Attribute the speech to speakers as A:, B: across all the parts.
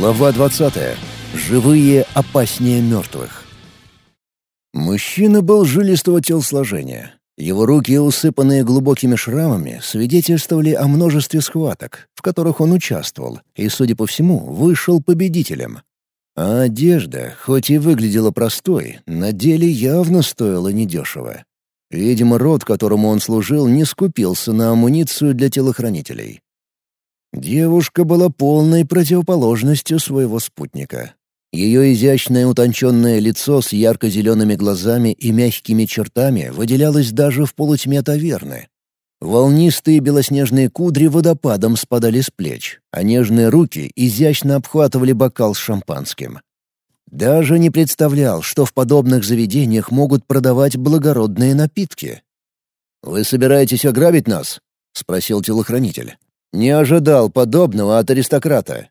A: Глава 20. Живые опаснее мертвых. Мужчина был жилистого телосложения. Его руки, усыпанные глубокими шрамами, свидетельствовали о множестве схваток, в которых он участвовал, и, судя по всему, вышел победителем. А одежда, хоть и выглядела простой, на деле явно стоила недешево. Видимо, род, которому он служил, не скупился на амуницию для телохранителей. Девушка была полной противоположностью своего спутника. Ее изящное утонченное лицо с ярко-зелеными глазами и мягкими чертами выделялось даже в полутьме таверны. Волнистые белоснежные кудри водопадом спадали с плеч, а нежные руки изящно обхватывали бокал с шампанским. Даже не представлял, что в подобных заведениях могут продавать благородные напитки. «Вы собираетесь ограбить нас?» — спросил телохранитель. «Не ожидал подобного от аристократа».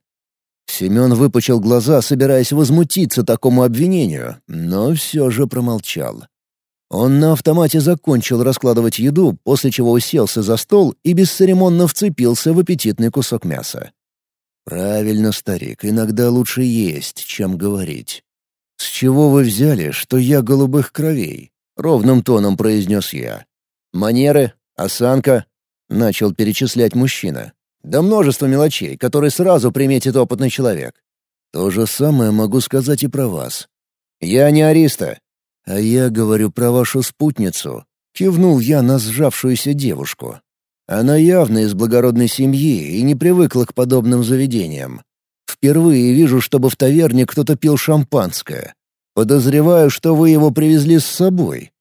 A: Семен выпучил глаза, собираясь возмутиться такому обвинению, но все же промолчал. Он на автомате закончил раскладывать еду, после чего уселся за стол и бесцеремонно вцепился в аппетитный кусок мяса. «Правильно, старик, иногда лучше есть, чем говорить». «С чего вы взяли, что я голубых кровей?» — ровным тоном произнес я. «Манеры, осанка», — начал перечислять мужчина. «Да множество мелочей, которые сразу приметит опытный человек. То же самое могу сказать и про вас. Я не ариста. А я говорю про вашу спутницу. Кивнул я на сжавшуюся девушку. Она явно из благородной семьи и не привыкла к подобным заведениям. Впервые вижу, чтобы в таверне кто-то пил шампанское. Подозреваю, что вы его привезли с собой».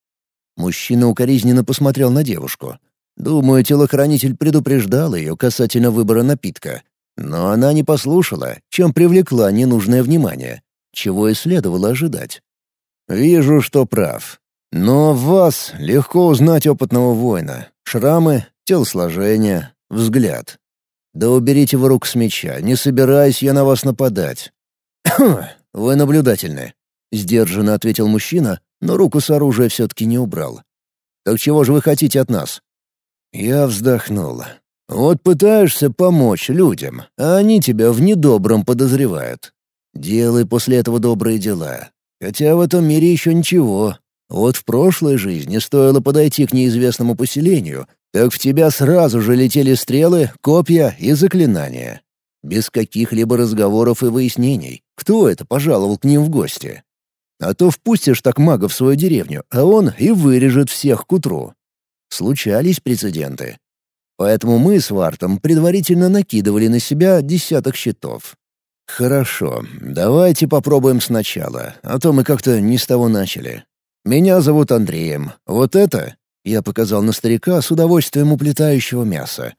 A: Мужчина укоризненно посмотрел на девушку. Думаю, телохранитель предупреждал ее касательно выбора напитка. Но она не послушала, чем привлекла ненужное внимание, чего и следовало ожидать. «Вижу, что прав. Но вас легко узнать опытного воина. Шрамы, телосложение, взгляд. Да уберите вы рук с меча, не собираюсь я на вас нападать. вы наблюдательны, сдержанно ответил мужчина, но руку с оружия все-таки не убрал. Так чего же вы хотите от нас? Я вздохнул. Вот пытаешься помочь людям, а они тебя в недобром подозревают. Делай после этого добрые дела. Хотя в этом мире еще ничего. Вот в прошлой жизни стоило подойти к неизвестному поселению, так в тебя сразу же летели стрелы, копья и заклинания. Без каких-либо разговоров и выяснений, кто это пожаловал к ним в гости. А то впустишь так мага в свою деревню, а он и вырежет всех к утру. Случались прецеденты. Поэтому мы с Вартом предварительно накидывали на себя десяток щитов. «Хорошо, давайте попробуем сначала, а то мы как-то не с того начали. Меня зовут Андреем. Вот это я показал на старика с удовольствием уплетающего мяса.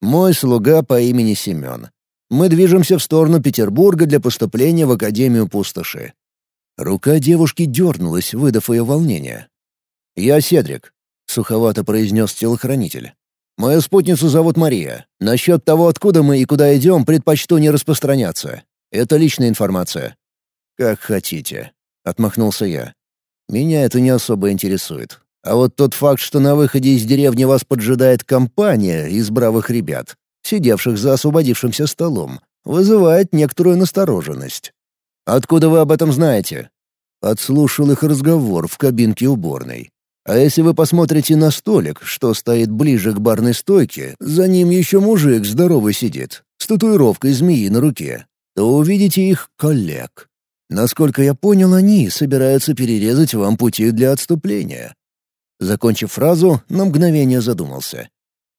A: «Мой слуга по имени Семен. Мы движемся в сторону Петербурга для поступления в Академию Пустоши». Рука девушки дернулась, выдав ее волнение. «Я Седрик», — суховато произнес телохранитель. «Мою спутницу зовут Мария. Насчет того, откуда мы и куда идем, предпочту не распространяться. Это личная информация». «Как хотите», — отмахнулся я. «Меня это не особо интересует. А вот тот факт, что на выходе из деревни вас поджидает компания из бравых ребят, сидевших за освободившимся столом, вызывает некоторую настороженность. «Откуда вы об этом знаете?» Отслушал их разговор в кабинке уборной. А если вы посмотрите на столик, что стоит ближе к барной стойке, за ним еще мужик здоровый сидит, с татуировкой змеи на руке, то увидите их коллег. Насколько я понял, они собираются перерезать вам пути для отступления. Закончив фразу, на мгновение задумался.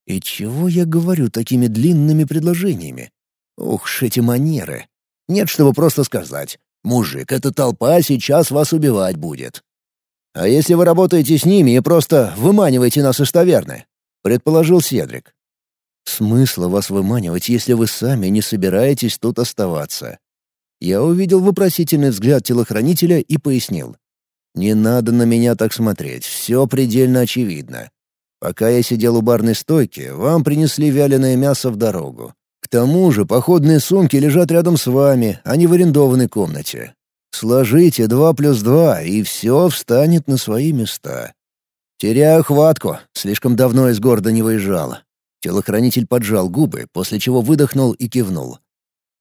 A: «И чего я говорю такими длинными предложениями? Ух ж эти манеры! Нет, чтобы просто сказать. Мужик, эта толпа сейчас вас убивать будет. А если вы работаете с ними и просто выманиваете нас из таверны?» — предположил Седрик. «Смысла вас выманивать, если вы сами не собираетесь тут оставаться?» Я увидел вопросительный взгляд телохранителя и пояснил. Не надо на меня так смотреть, все предельно очевидно. Пока я сидел у барной стойки, вам принесли вяленое мясо в дорогу. К тому же походные сумки лежат рядом с вами, а не в арендованной комнате. Сложите два плюс два, и все встанет на свои места. Теряю хватку, слишком давно из города не выезжал. Телохранитель поджал губы, после чего выдохнул и кивнул.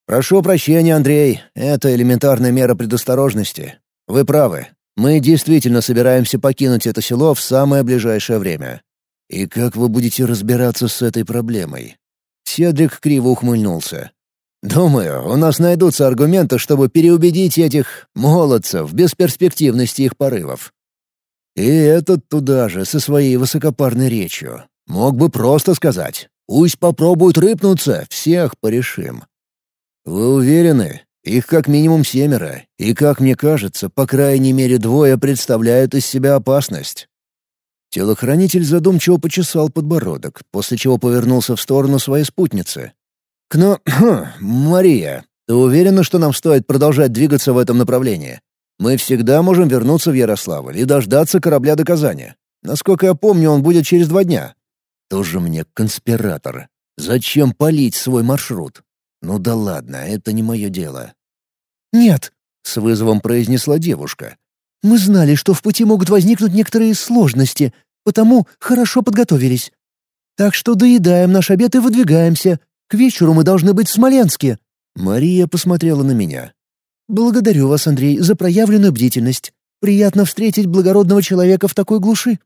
A: «Прошу прощения, Андрей, это элементарная мера предосторожности. Вы правы, мы действительно собираемся покинуть это село в самое ближайшее время. И как вы будете разбираться с этой проблемой?» Седрик криво ухмыльнулся. «Думаю, у нас найдутся аргументы, чтобы переубедить этих молодцев в бесперспективности их порывов». И этот туда же, со своей высокопарной речью. Мог бы просто сказать «Пусть попробуют рыпнуться, всех порешим». «Вы уверены? Их как минимум семеро, и, как мне кажется, по крайней мере двое представляют из себя опасность». Телохранитель задумчиво почесал подбородок, после чего повернулся в сторону своей спутницы. «Кно... Хм, Мария, ты уверена, что нам стоит продолжать двигаться в этом направлении? Мы всегда можем вернуться в Ярославль и дождаться корабля до Казани. Насколько я помню, он будет через два дня». «Тоже мне конспиратор. Зачем палить свой маршрут? Ну да ладно, это не мое дело».
B: «Нет», —
A: с вызовом произнесла девушка.
B: Мы знали, что в пути могут возникнуть некоторые сложности, потому хорошо подготовились. Так что доедаем наш обед и выдвигаемся. К вечеру мы должны быть в Смоленске».
A: Мария посмотрела на меня.
B: «Благодарю вас, Андрей, за проявленную бдительность. Приятно встретить благородного человека в такой глуши».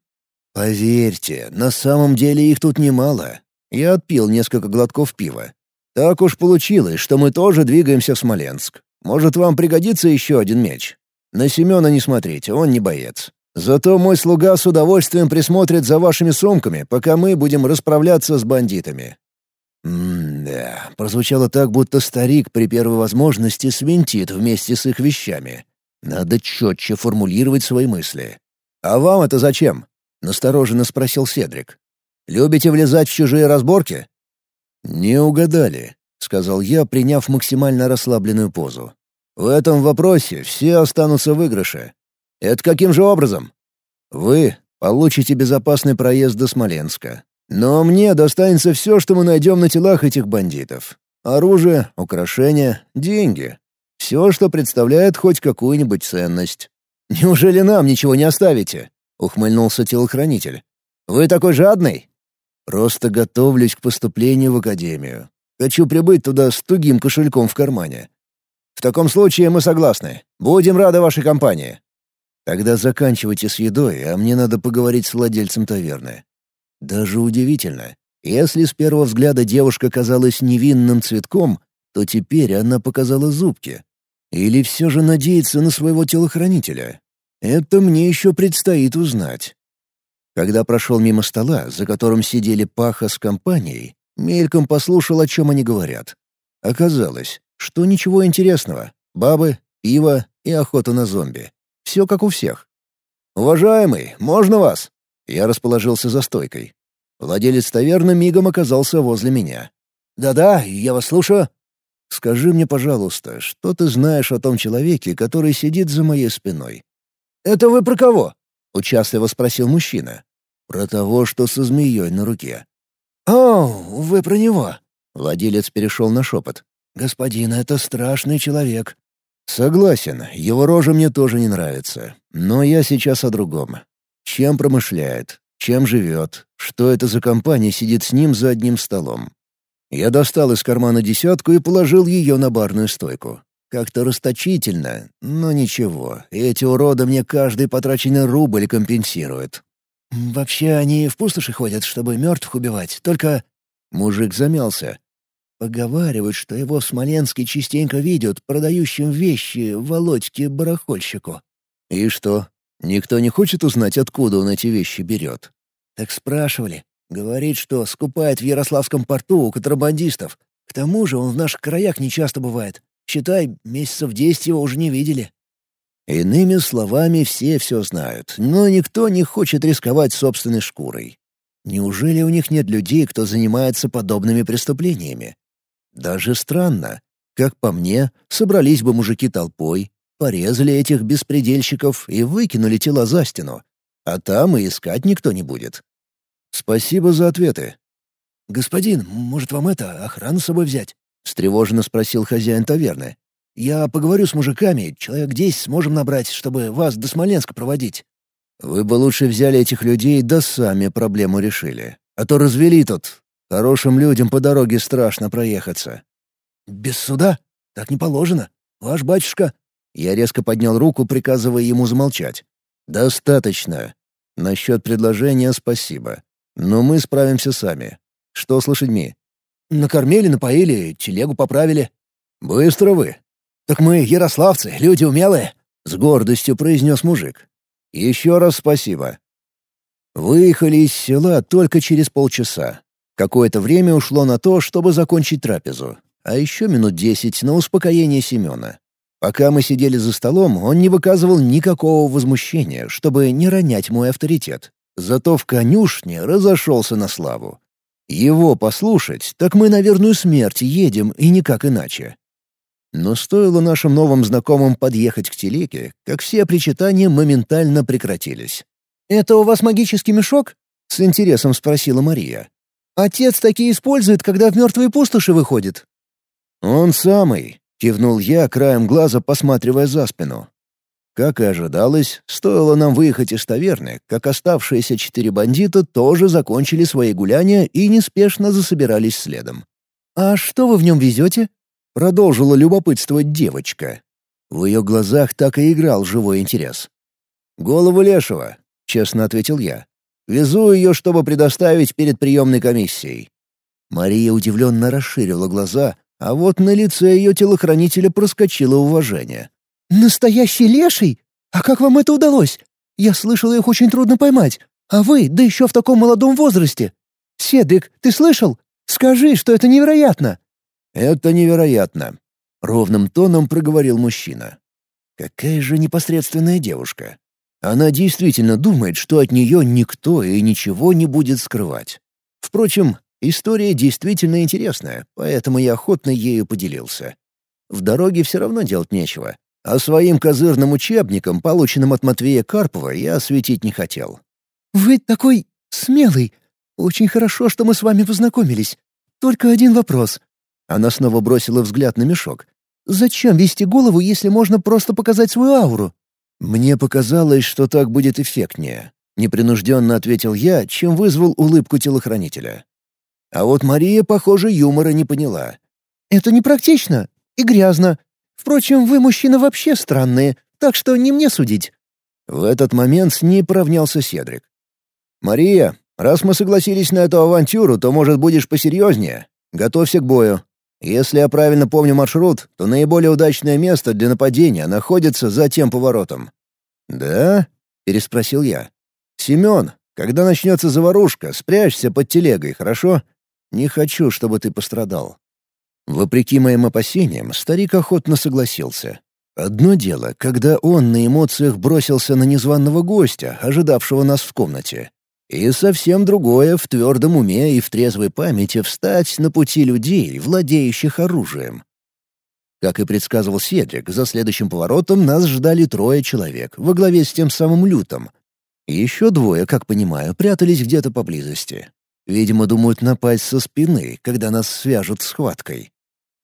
A: «Поверьте, на самом деле их тут немало. Я отпил несколько глотков пива. Так уж получилось, что мы тоже двигаемся в Смоленск. Может, вам пригодится еще один меч? На Семена не смотрите, он не боец. Зато мой слуга с удовольствием присмотрит за вашими сумками, пока мы будем расправляться с бандитами». М-да, прозвучало так, будто старик при первой возможности свинтит вместе с их вещами. Надо четче формулировать свои мысли. «А вам это зачем?» — настороженно спросил Седрик. «Любите влезать в чужие разборки?» «Не угадали», — сказал я, приняв максимально расслабленную позу. В этом вопросе все останутся в выигрыше. Это каким же образом? Вы получите безопасный проезд до Смоленска. Но мне достанется все, что мы найдем на телах этих бандитов. Оружие, украшения, деньги. Все, что представляет хоть какую-нибудь ценность. Неужели нам ничего не оставите? Ухмыльнулся телохранитель. Вы такой жадный? Просто готовлюсь к поступлению в академию. Хочу прибыть туда с тугим кошельком в кармане. В таком случае мы согласны. Будем рады вашей компании. Тогда заканчивайте с едой, а мне надо поговорить с владельцем таверны. Даже удивительно. Если с первого взгляда девушка казалась невинным цветком, то теперь она показала зубки. Или все же надеется на своего телохранителя? Это мне еще предстоит узнать. Когда прошел мимо стола, за которым сидели Паха с компанией, мельком послушал, о чем они говорят. Оказалось, что ничего интересного. Бабы, пиво и охота на зомби. Все как у всех. «Уважаемый, можно вас?» Я расположился за стойкой. Владелец таверны мигом оказался возле меня. «Да-да, я вас слушаю». «Скажи мне, пожалуйста, что ты знаешь о том человеке, который сидит за моей спиной?»
B: «Это вы про кого?»
A: — участливо спросил мужчина. «Про того, что со змеей на руке».
B: «О, вы про него!»
A: Владелец перешел на шепот.
B: «Господин, это страшный человек».
A: «Согласен, его рожа мне тоже не нравится. Но я сейчас о другом. Чем промышляет? Чем живет? Что это за компания сидит с ним за одним столом?» Я достал из кармана десятку и положил ее на барную стойку. Как-то расточительно, но ничего. Эти уроды мне каждый потраченный рубль компенсируют.
B: «Вообще они в пустоши ходят, чтобы мертвых убивать, только...»
A: Мужик замялся.
B: Поговаривают, что его в Смоленске частенько видят продающим вещи Володьке-барахольщику.
A: И что, никто не хочет узнать, откуда он эти вещи берет?
B: Так спрашивали. Говорит, что скупает в Ярославском порту у контрабандистов. К тому же он в наших краях нечасто бывает. Считай, месяцев десять его уже не видели.
A: Иными словами, все все знают, но никто не хочет рисковать собственной шкурой. Неужели у них нет людей, кто занимается подобными преступлениями? Даже странно. Как по мне, собрались бы мужики толпой, порезали этих беспредельщиков и выкинули тела за стену. А там и искать никто не будет. Спасибо за ответы.
B: «Господин, может, вам это, охрану с собой взять?»
A: — встревоженно спросил хозяин таверны.
B: «Я поговорю с мужиками, человек десять сможем набрать, чтобы вас до Смоленска проводить».
A: «Вы бы лучше взяли этих людей, да сами проблему решили. А то развели тут, Хорошим людям по дороге страшно проехаться».
B: «Без суда?»
A: Так не положено. Ваш батюшка...» Я резко поднял руку, приказывая ему замолчать. «Достаточно. Насчет предложения спасибо. Но мы справимся сами. Что с лошадьми?»
B: «Накормили, напоили, телегу поправили».
A: «Быстро вы».
B: «Так мы ярославцы, люди умелые», —
A: с гордостью произнес мужик. «Еще раз спасибо». Выехали из села только через полчаса. Какое-то время ушло на то, чтобы закончить трапезу, а еще минут десять на успокоение Семена. Пока мы сидели за столом, он не выказывал никакого возмущения, чтобы не ронять мой авторитет. Зато в конюшне разошелся на славу. Его послушать, так мы на верную смерть едем и никак иначе. Но стоило нашим новым знакомым подъехать к телеге, как все причитания моментально прекратились.
B: «Это у вас магический мешок?»
A: — с интересом спросила Мария.
B: «Отец такие использует, когда в мертвые пустоши выходит».
A: «Он самый. — кивнул я, краем глаза посматривая за спину. Как и ожидалось, стоило нам выехать из таверны, как оставшиеся четыре бандита тоже закончили свои гуляния и неспешно засобирались следом.
B: «А что вы в нем везете?»
A: — продолжила любопытствовать девочка. В ее глазах так и играл живой интерес. «Голову лешего», — честно ответил я. «Везу ее, чтобы предоставить перед приемной комиссией». Мария удивленно расширила глаза, а вот на лице ее телохранителя проскочило уважение.
B: «Настоящий леший? А как вам это удалось? Я слышал, их очень трудно поймать. А вы, да еще в таком молодом возрасте. Седрик, ты слышал? Скажи, что это невероятно!»
A: «Это невероятно», — ровным тоном проговорил мужчина. «Какая же непосредственная девушка. Она действительно думает, что от нее никто и ничего не будет скрывать. Впрочем, История действительно интересная, поэтому я охотно ею поделился. В дороге все равно делать нечего, а своим козырным учебником, полученным от Матвея Карпова, я осветить не хотел.
B: «Вы такой смелый. Очень хорошо, что мы с вами познакомились. Только один вопрос».
A: Она снова бросила взгляд на мешок.
B: «Зачем вести голову, если можно просто показать свою ауру?»
A: «Мне показалось, что так будет эффектнее», — непринужденно ответил я, чем вызвал улыбку телохранителя. А вот Мария, похоже, юмора не поняла.
B: «Это непрактично и грязно. Впрочем, вы, мужчины, вообще странные, так что не мне судить».
A: В этот момент с ней поравнялся Седрик. «Мария, раз мы согласились на эту авантюру, то, может, будешь посерьезнее. Готовься к бою. Если я правильно помню маршрут, то наиболее удачное место для нападения находится за тем поворотом». «Да?» — переспросил я. «Семен, когда начнется заварушка, спрячься под телегой, хорошо? Не хочу, чтобы ты пострадал». Вопреки моим опасениям, старик охотно согласился. Одно дело, когда он на эмоциях бросился на незваного гостя, ожидавшего нас в комнате. И совсем другое в твердом уме и в трезвой памяти встать на пути людей, владеющих оружием. Как и предсказывал Седрик, за следующим поворотом нас ждали трое человек, во главе с тем самым Лютом. Еще двое, как понимаю, прятались где-то поблизости. Видимо, думают напасть со спины, когда нас свяжут схваткой.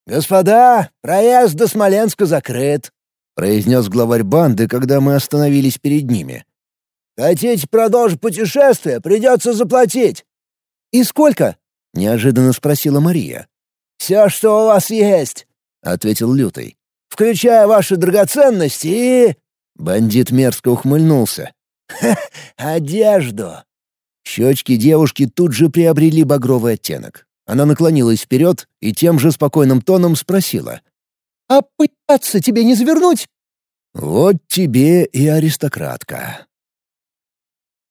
C: «Господа, проезд до Смоленска закрыт», —
A: произнес главарь банды, когда мы остановились перед ними.
C: «Хотите продолжить путешествие, придется заплатить».
B: «И сколько?»
A: — неожиданно спросила Мария.
C: «Все, что у вас есть», —
A: ответил Лютый.
C: «Включая ваши драгоценности и...»
A: Бандит мерзко ухмыльнулся.
C: «Ха, одежду.
A: Щечки девушки тут же приобрели багровый оттенок. Она наклонилась вперед и тем же спокойным тоном спросила.
B: «А пытаться тебе не завернуть?»
A: «Вот тебе и аристократка».